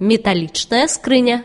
Металічная скрыня.